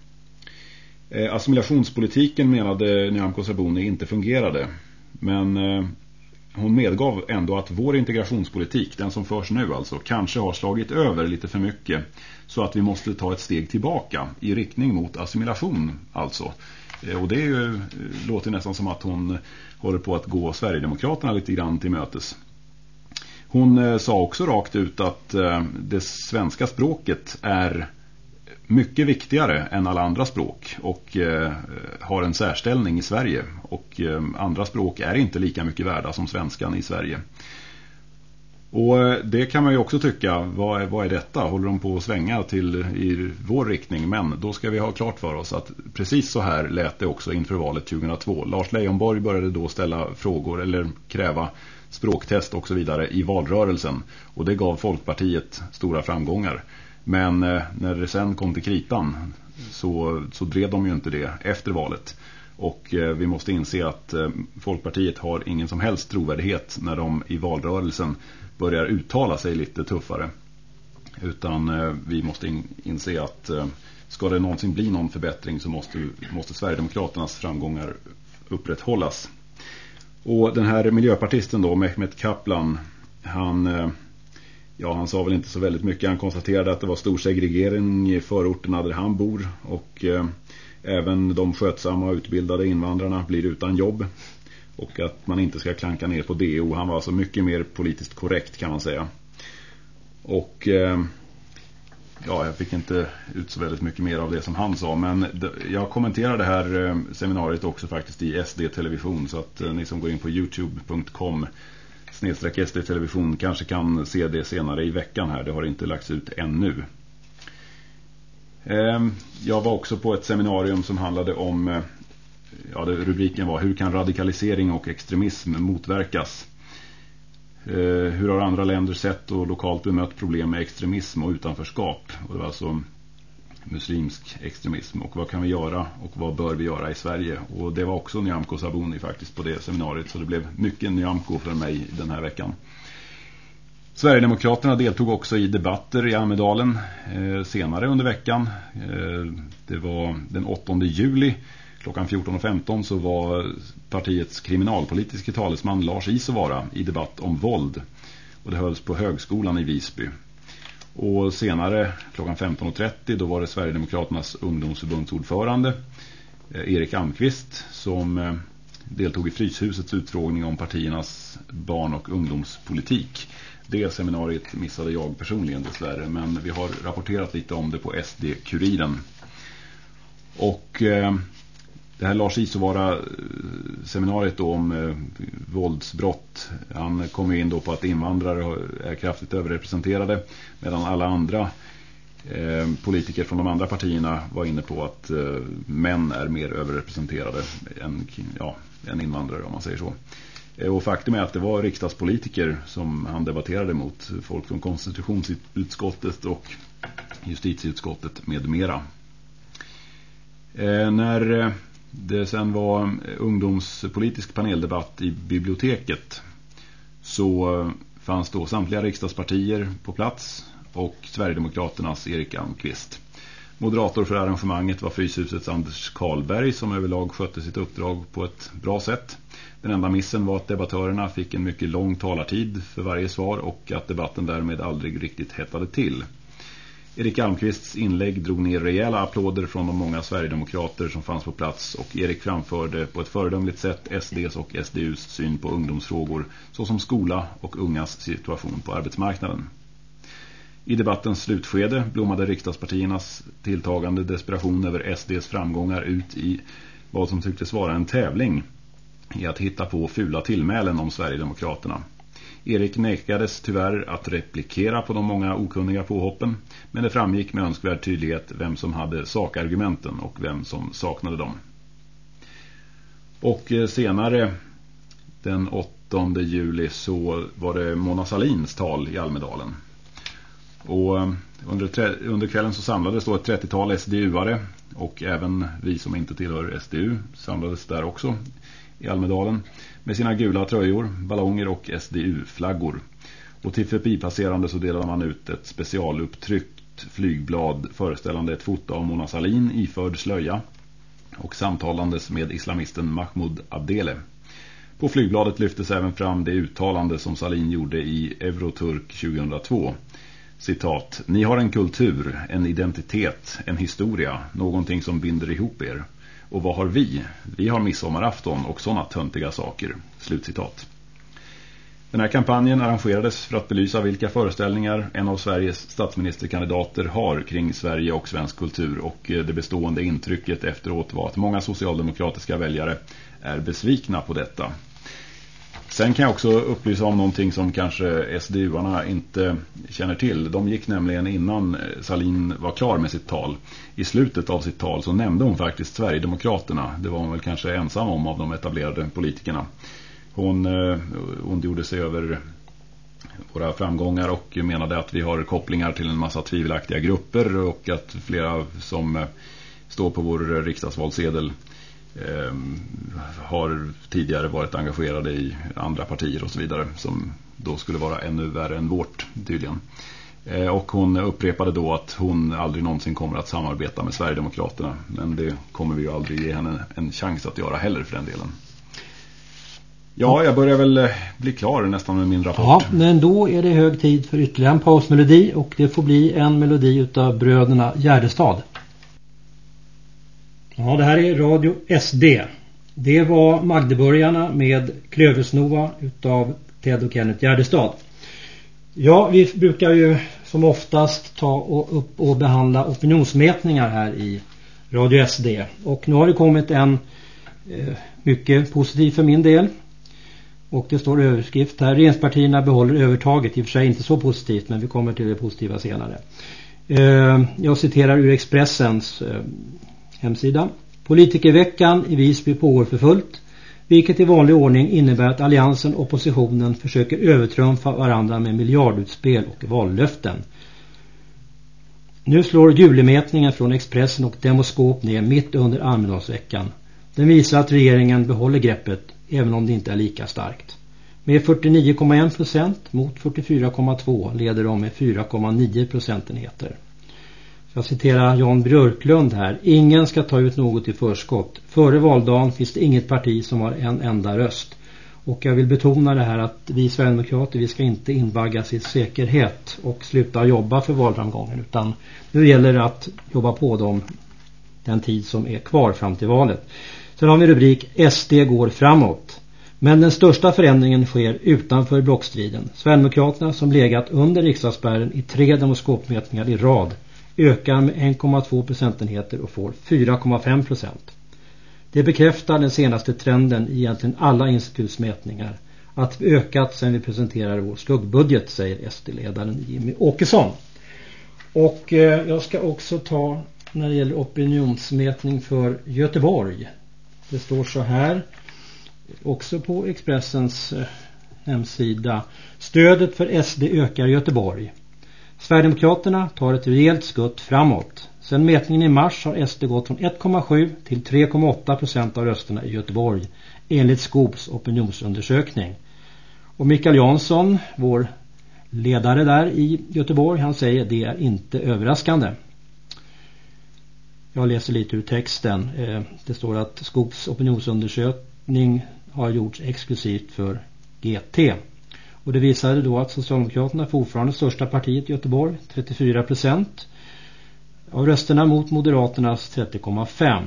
Eh, assimilationspolitiken menade Nyamko Sabuni inte fungerade. Men hon medgav ändå att vår integrationspolitik, den som förs nu alltså, kanske har slagit över lite för mycket så att vi måste ta ett steg tillbaka i riktning mot assimilation alltså. Eh, och det är ju, eh, låter nästan som att hon håller på att gå Sverigedemokraterna lite grann till mötes. Hon eh, sa också rakt ut att det svenska språket är mycket viktigare än alla andra språk och eh, har en särställning i Sverige. Och eh, andra språk är inte lika mycket värda som svenskan i Sverige. Och eh, det kan man ju också tycka, vad är, vad är detta? Håller de på att svänga till i vår riktning? Men då ska vi ha klart för oss att precis så här lät det också inför valet 2002. Lars Leijonborg började då ställa frågor eller kräva språktest och så vidare i valrörelsen. Och det gav Folkpartiet stora framgångar. Men eh, när det sen kom till kritan så, så drev de ju inte det efter valet. Och eh, vi måste inse att eh, Folkpartiet har ingen som helst trovärdighet när de i valrörelsen börjar uttala sig lite tuffare. Utan eh, vi måste in, inse att eh, ska det någonsin bli någon förbättring så måste, måste Sverigedemokraternas framgångar upprätthållas. Och den här miljöpartisten då, Mehmet Kaplan, han eh, Ja, han sa väl inte så väldigt mycket. Han konstaterade att det var stor segregering i förorterna där han bor. Och eh, även de skötsamma och utbildade invandrarna blir utan jobb. Och att man inte ska klanka ner på DO. Han var alltså mycket mer politiskt korrekt kan man säga. Och eh, ja, jag fick inte ut så väldigt mycket mer av det som han sa. Men jag kommenterar det här eh, seminariet också faktiskt i SD-television. Så att eh, ni som går in på youtube.com snedstreck SD Television kanske kan se det senare i veckan här. Det har inte lagts ut ännu. Ehm, jag var också på ett seminarium som handlade om, eh, ja rubriken var Hur kan radikalisering och extremism motverkas? Eh, Hur har andra länder sett och lokalt bemött problem med extremism och utanförskap? Och det var alltså muslimsk extremism och vad kan vi göra och vad bör vi göra i Sverige? Och det var också Nyamko Sabuni faktiskt på det seminariet så det blev mycket Nyamko för mig den här veckan. Sverigedemokraterna deltog också i debatter i Almedalen eh, senare under veckan. Eh, det var den 8 juli klockan 14.15 så var partiets kriminalpolitiska talesman Lars Isovara i debatt om våld. Och det hölls på högskolan i Visby. Och senare klockan 15.30 då var det Sverigedemokraternas ungdomsförbundsordförande eh, Erik Almqvist som eh, deltog i Fryshusets utfrågning om partiernas barn- och ungdomspolitik. Det seminariet missade jag personligen dessvärre men vi har rapporterat lite om det på SD-kuriren. Och eh, det här Lars Isovara eh, seminariet om eh, våldsbrott. Han kom in då på att invandrare är kraftigt överrepresenterade medan alla andra eh, politiker från de andra partierna var inne på att eh, män är mer överrepresenterade än, ja, än invandrare om man säger så. Eh, och faktum är att det var riksdagspolitiker som han debatterade mot. Folk från konstitutionsutskottet och justitieutskottet med mera. Eh, när eh, det sen var ungdomspolitisk paneldebatt i biblioteket så eh, fanns då samtliga riksdagspartier på plats och Sverigedemokraternas Erik Almqvist. Moderator för arrangemanget var Fyshusets Anders Karlberg som överlag skötte sitt uppdrag på ett bra sätt. Den enda missen var att debattörerna fick en mycket lång talartid för varje svar och att debatten därmed aldrig riktigt hettade till. Erik Almqvists inlägg drog ner rejäla applåder från de många Sverigedemokrater som fanns på plats och Erik framförde på ett föredömligt sätt SDs och SDUs syn på ungdomsfrågor såsom skola och ungas situation på arbetsmarknaden. I debattens slutskede blommade riksdagspartiernas tilltagande desperation över SDs framgångar ut i vad som tycktes vara en tävling i att hitta på fula tillmälen om Sverigedemokraterna. Erik nekades tyvärr att replikera på de många okunniga påhoppen men det framgick med önskvärd tydlighet vem som hade sakargumenten och vem som saknade dem. Och eh, senare den 8 juli så var det Mona Salins tal i Almedalen. Och eh, under, under kvällen så samlades då ett 30-tal SDU-are och även vi som inte tillhör SDU samlades där också i Almedalen med sina gula tröjor, ballonger och SDU-flaggor. Och till förbipasserande så delade man ut ett specialupptryck flygblad föreställande ett foto av Mona Salin iförd slöja och samtalandes med islamisten Mahmoud Abdele. På flygbladet lyftes även fram det uttalande som Salin gjorde i Euroturk 2002. Citat, ni har en kultur, en identitet, en historia, någonting som binder ihop er. Och vad har vi? Vi har midsommarafton och sådana töntiga saker. Slutcitat. Den här kampanjen arrangerades för att belysa vilka föreställningar en av Sveriges statsministerkandidater har kring Sverige och svensk kultur och eh, det bestående intrycket efteråt var att många socialdemokratiska väljare är besvikna på detta. Sen kan jag också upplysa om någonting som kanske SDU-arna inte känner till. De gick nämligen innan eh, Salin var klar med sitt tal. I slutet av sitt tal så nämnde hon faktiskt Sverigedemokraterna. Det var hon väl kanske ensam om av de etablerade politikerna. Hon, eh, ondgjorde sig över våra framgångar och menade att vi har kopplingar till en massa tvivelaktiga grupper och att flera som eh, står på vår riksdagsvalsedel eh, har tidigare varit engagerade i andra partier och så vidare som då skulle vara ännu värre än vårt tydligen. Eh, och hon upprepade då att hon aldrig någonsin kommer att samarbeta med Sverigedemokraterna men det kommer vi ju aldrig ge henne en chans att göra heller för den delen. Ja, jag börjar väl eh, bli klar nästan med min rapport. Ja, men då är det hög tid för ytterligare en pausmelodi och det får bli en melodi utav bröderna Gärdestad. Ja, det här är Radio SD. Det var Magdeburgarna med Klöversnova utav Ted och Kenneth Gärdestad. Ja, vi brukar ju som oftast ta och upp och behandla opinionsmätningar här i Radio SD. Och nu har det kommit en eh, mycket positiv för min del. Och det står överskrift här. Regeringspartierna behåller övertaget. I och för sig inte så positivt men vi kommer till det positiva senare. Eh, jag citerar ur Expressens eh, hemsida. Politikerveckan i Visby pågår för fullt. vilket i vanlig ordning innebär att alliansen och oppositionen försöker övertrumfa varandra med miljardutspel och vallöften. Nu slår julemätningen från Expressen och Demoskop ner mitt under Almedalsveckan. Den visar att regeringen behåller greppet även om det inte är lika starkt. Med 49,1 procent mot 44,2 leder de med 4,9 procentenheter. Jag citerar Jan Björklund här. Ingen ska ta ut något i förskott. Före valdagen finns det inget parti som har en enda röst. Och jag vill betona det här att vi Sverigedemokrater vi ska inte invaggas i säkerhet och sluta jobba för valframgången utan nu gäller det att jobba på dem den tid som är kvar fram till valet. Sen har vi rubrik SD går framåt. Men den största förändringen sker utanför blockstriden. Sverigedemokraterna som legat under riksdagsspärren i tre demoskopmätningar i rad ökar med 1,2 procentenheter och får 4,5 procent. Det bekräftar den senaste trenden i egentligen alla institutsmätningar. Att vi ökat sedan vi presenterade vår skuggbudget, säger SD-ledaren Jimmy Åkesson. Och eh, jag ska också ta när det gäller opinionsmätning för Göteborg. Det står så här, också på Expressens eh, hemsida. Stödet för SD ökar i Göteborg. Sverigedemokraterna tar ett rejält skutt framåt. Sedan mätningen i mars har SD gått från 1,7 till 3,8 procent av rösterna i Göteborg enligt Skops opinionsundersökning. Och Mikael Jansson, vår ledare där i Göteborg, han säger det är inte överraskande. Jag läser lite ur texten. Eh, det står att Skogs opinionsundersökning har gjorts exklusivt för GT. Och det visade då att Socialdemokraterna fortfarande största partiet i Göteborg, 34 procent av rösterna mot Moderaternas 30,5.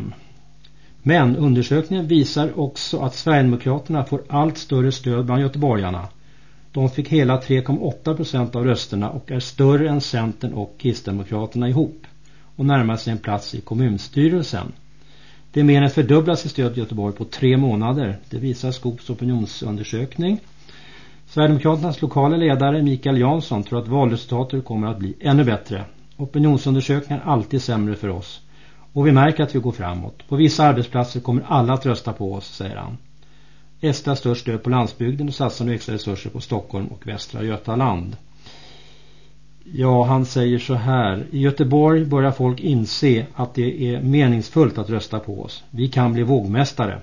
Men undersökningen visar också att Sverigedemokraterna får allt större stöd bland göteborgarna. De fick hela 3,8 procent av rösterna och är större än Centern och Kristdemokraterna ihop och närmar sig en plats i kommunstyrelsen. Det är mer än fördubblas i stöd i Göteborg på tre månader. Det visar Skogs opinionsundersökning. Sverigedemokraternas lokala ledare Mikael Jansson tror att valresultatet kommer att bli ännu bättre. Opinionsundersökningar är alltid sämre för oss. Och vi märker att vi går framåt. På vissa arbetsplatser kommer alla att rösta på oss, säger han. SD har störst stöd på landsbygden och satsar nu extra resurser på Stockholm och Västra Götaland. Ja, han säger så här. I Göteborg börjar folk inse att det är meningsfullt att rösta på oss. Vi kan bli vågmästare.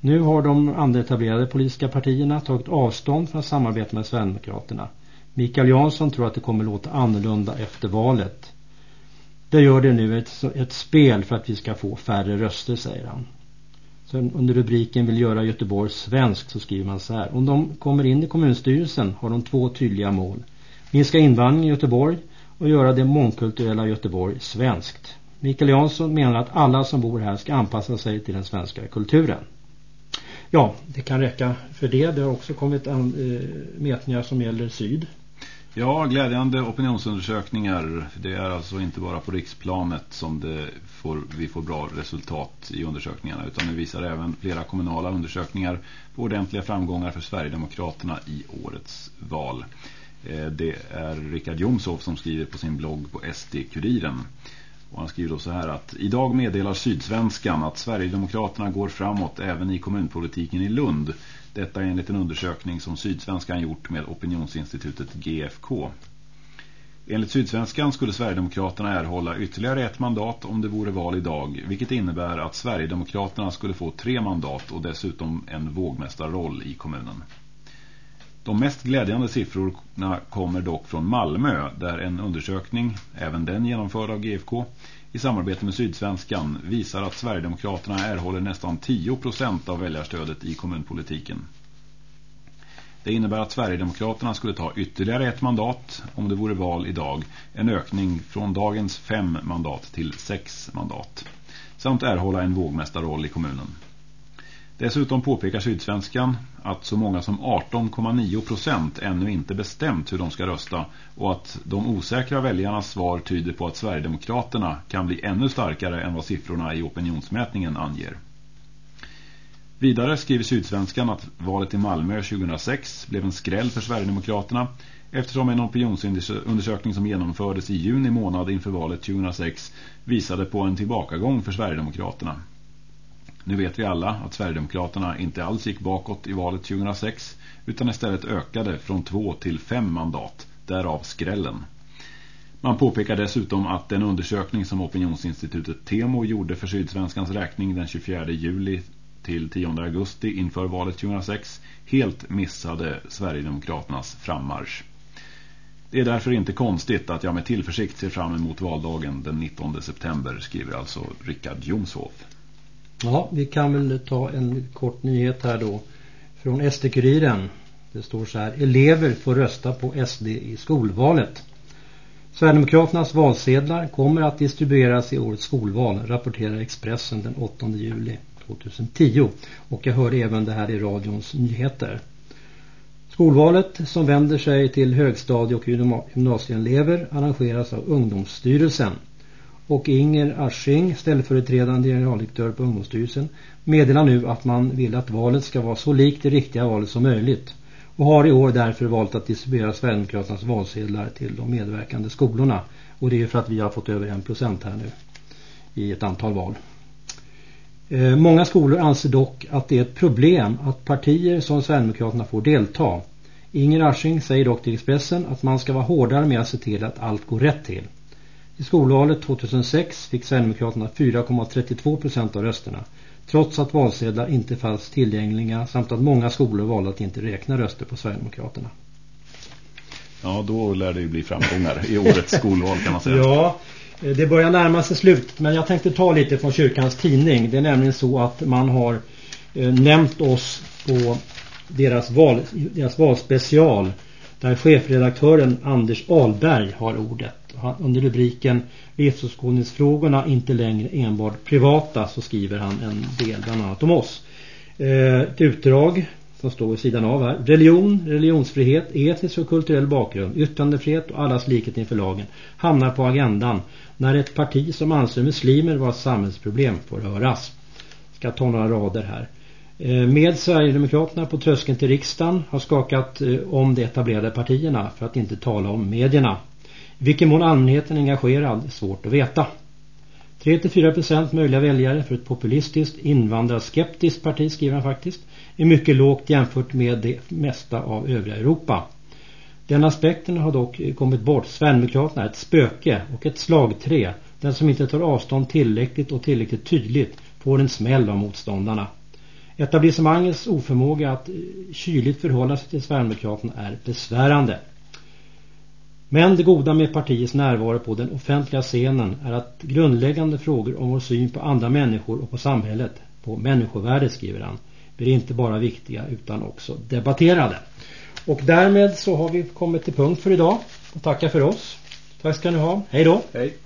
Nu har de andra etablerade politiska partierna tagit avstånd från samarbete med Sverigedemokraterna. Mikael Jansson tror att det kommer låta annorlunda efter valet. Det gör det nu ett, ett spel för att vi ska få färre röster, säger han. Sen under rubriken vill göra Göteborg svensk så skriver man så här. Om de kommer in i kommunstyrelsen har de två tydliga mål. Minska invandring i Göteborg och göra det mångkulturella Göteborg svenskt. Mikael Jansson menar att alla som bor här ska anpassa sig till den svenska kulturen. Ja, det kan räcka för det. Det har också kommit äh, mätningar som gäller syd. Ja, glädjande opinionsundersökningar. Det är alltså inte bara på riksplanet som det får, vi får bra resultat i undersökningarna utan det visar även flera kommunala undersökningar på ordentliga framgångar för Sverigedemokraterna i årets val. Eh, det är Richard Jomshoff som skriver på sin blogg på SD-kuriren. Och han skriver då så här att idag meddelar Sydsvenskan att Sverigedemokraterna går framåt även i kommunpolitiken i Lund. Detta är enligt en undersökning som Sydsvenskan gjort med opinionsinstitutet GFK. Enligt Sydsvenskan skulle Sverigedemokraterna erhålla ytterligare ett mandat om det vore val idag, vilket innebär att Sverigedemokraterna skulle få tre mandat och dessutom en vågmästarroll i kommunen. De mest glädjande siffrorna kommer dock från Malmö där en undersökning, även den genomförd av GFK, i samarbete med Sydsvenskan visar att Sverigedemokraterna erhåller nästan 10% av väljarstödet i kommunpolitiken. Det innebär att Sverigedemokraterna skulle ta ytterligare ett mandat om det vore val idag, en ökning från dagens fem mandat till sex mandat, samt erhålla en vågmästarroll i kommunen. Dessutom påpekar Sydsvenskan att så många som 18,9 procent ännu inte bestämt hur de ska rösta och att de osäkra väljarnas svar tyder på att Sverigedemokraterna kan bli ännu starkare än vad siffrorna i opinionsmätningen anger. Vidare skriver Sydsvenskan att valet i Malmö 2006 blev en skräll för Sverigedemokraterna eftersom en opinionsundersökning som genomfördes i juni månad inför valet 2006 visade på en tillbakagång för Sverigedemokraterna. Nu vet vi alla att Sverigedemokraterna inte alls gick bakåt i valet 2006 utan istället ökade från två till fem mandat, därav skrällen. Man påpekar dessutom att den undersökning som opinionsinstitutet Temo gjorde för Sydsvenskans räkning den 24 juli till 10 augusti inför valet 2006 helt missade Sverigedemokraternas frammarsch. Det är därför inte konstigt att jag med tillförsikt ser fram emot valdagen den 19 september, skriver alltså Rickard Jomshoff. Ja, vi kan väl ta en kort nyhet här då från SD-kuriren. Det står så här, elever får rösta på SD i skolvalet. Sverigedemokraternas valsedlar kommer att distribueras i årets skolval, rapporterar Expressen den 8 juli 2010. Och jag hörde även det här i radions nyheter. Skolvalet som vänder sig till högstadie- och gymnasieelever arrangeras av Ungdomsstyrelsen. Och Inger Asching, ställföreträdande generaldirektör på Ungdomsstyrelsen, meddelar nu att man vill att valet ska vara så likt det riktiga valet som möjligt. Och har i år därför valt att distribuera Sverigedemokraternas valsedlar till de medverkande skolorna. Och det är för att vi har fått över en procent här nu i ett antal val. Eh, många skolor anser dock att det är ett problem att partier som Sverigedemokraterna får delta. Inger Asching säger dock till Expressen att man ska vara hårdare med att se till att allt går rätt till. I skolvalet 2006 fick Sverigedemokraterna 4,32 procent av rösterna. Trots att valsedlar inte fanns tillgängliga samt att många skolor valde att inte räkna röster på Sverigedemokraterna. Ja, då lär det ju bli framgångar i årets skolval kan man säga. Ja, Eh, det börjar närma sig slut men jag tänkte ta lite från kyrkans tidning. Det är nämligen så att man har eh, nämnt oss på deras, val, deras valspecial där chefredaktören Anders Alberg har ordet. Under rubriken Livsåskådningsfrågorna inte längre enbart privata så skriver han en del bland annat om oss. Eh, ett utdrag som står vid sidan av här. Religion, religionsfrihet, etnisk och kulturell bakgrund, yttrandefrihet och allas likhet inför lagen hamnar på agendan när ett parti som anser muslimer vara ett samhällsproblem får höras. Jag ska ta några rader här. Eh, med Sverigedemokraterna på tröskeln till riksdagen har skakat eh, om de etablerade partierna för att inte tala om medierna. I vilken mån allmänheten är engagerad är svårt att veta. 3-4% möjliga väljare för ett populistiskt, invandrarskeptiskt parti skriver han faktiskt är mycket lågt jämfört med det mesta av övriga Europa. Den aspekten har dock kommit bort. Sverigedemokraterna är ett spöke och ett slagträ. Den som inte tar avstånd tillräckligt och tillräckligt tydligt får en smäll av motståndarna. Etablissemangets oförmåga att eh, kyligt förhålla sig till Sverigedemokraterna är besvärande. Men det goda med partiets närvaro på den offentliga scenen är att grundläggande frågor om vår syn på andra människor och på samhället, på människovärdet skriver han, blir inte bara viktiga utan också debatterade. Och därmed så har vi kommit till punkt för idag. Och tackar för oss. Tack ska ni ha. Hej då. Hej.